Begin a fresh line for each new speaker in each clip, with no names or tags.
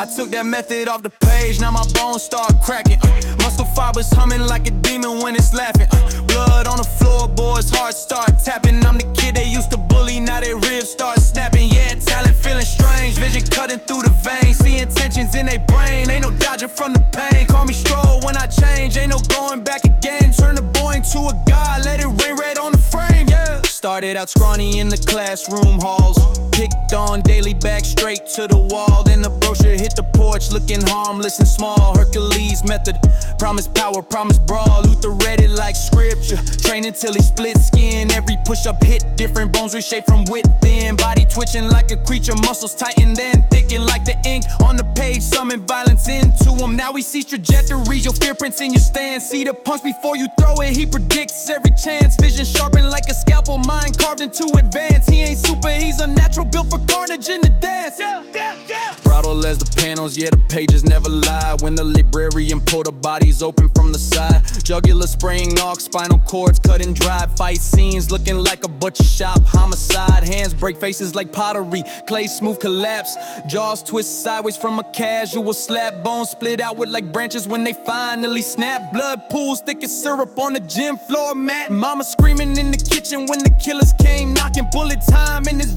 I took that method off the page, now my bones start cracking. Uh, muscle fibers humming like a demon when it's laughing. Uh, blood on the floorboards, heart start tapping. I'm the kid they used to bully, now their ribs start snapping. Yeah, talent feeling strange, vision cutting through the veins. See intentions in their brain, ain't no dodging from the pain. Call me stroll when I change, ain't no going back again. Turn the boy into a god, started out scrawny in the classroom halls. Picked on daily back straight to the wall. Then the brochure hit the porch, looking harmless and small. Hercules method, promise power, promise brawl. Luther read it like scripture. Training till he split skin. Every push up hit different. Bones reshaped from within. Body twitching like a creature. Muscles tighten, then thicken like the ink on the page. Summon violence into him. Now he sees trajectories. Your fear prints in your stand. See the punch before you throw it. He predicts every chance. Vision sharpened like. Carved into advance. He ain't super, he's a natural built for carnage in the dance. Yeah, yeah, Bottle as the panels, yeah, the pages never lie. When the librarian pull the bodies open from the side. Jugular spraying off, spinal cords cut and dry. Fight scenes looking like a butcher shop. Homicide, hands break faces like pottery. Clay smooth collapse. Jaws twist sideways from a casual slap. Bones split out with like branches when they finally snap. Blood pools thick as syrup on the gym floor mat. Mama screaming in the kitchen when the killers came knocking. Bullet time in his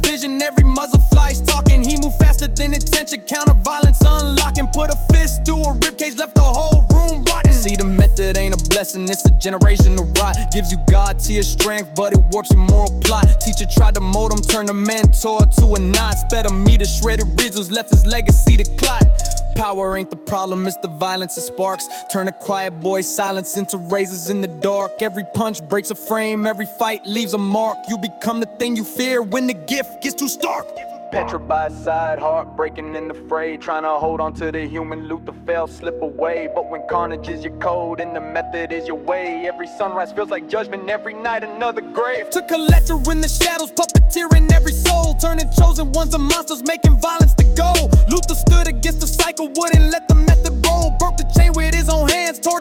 than attention. Counter violence unlocking. Put a fist through a ribcage, left the whole room rotten. See, the method ain't a blessing, it's a generational rot. Gives you God tier strength, but it warps your moral plot. Teacher tried to mold him, turn a mentor to a knot. Sped a meter, shredded ridges, left his legacy to clot. Power ain't the problem, it's the violence it sparks. Turn a quiet boy's silence into razors in the dark. Every punch breaks a frame, every fight leaves a mark. You become the thing you fear when the gift gets too stark. Petrified side, heart breaking in the fray. Trying to hold on to the human the fail slip away. But when carnage is your code and the method is your way, every sunrise feels like judgment, every night another grave. Took a letter in the shadows, puppeteering every soul. Turning chosen ones to monsters, making violence the goal. Luther stood against the cycle, wouldn't let the method roll. Broke the chain with his own hands, tore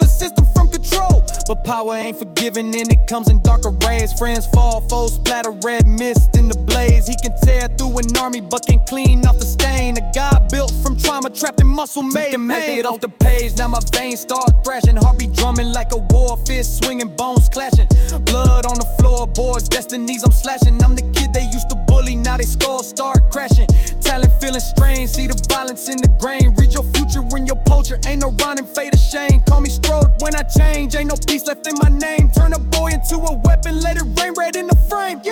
But power ain't forgiving, and it comes in darker rays. Friends fall, foes splatter, red mist in the blaze. He can tear through an army, but can clean off the stain. A God built from trauma, trapped in muscle made. Make it off the page, now my veins start thrashing. Heartbeat drumming like a war, fist swinging, bones clashing. Blood on the floorboards, destinies I'm slashing. I'm the kid they used to bully, now they skulls start crashing. Talent feeling strange, see the violence in the grain. Read your ain't no running, fade of shame. Call me strode when I change, ain't no peace left in my name. Turn a boy into a weapon, let it rain red in the frame, yeah.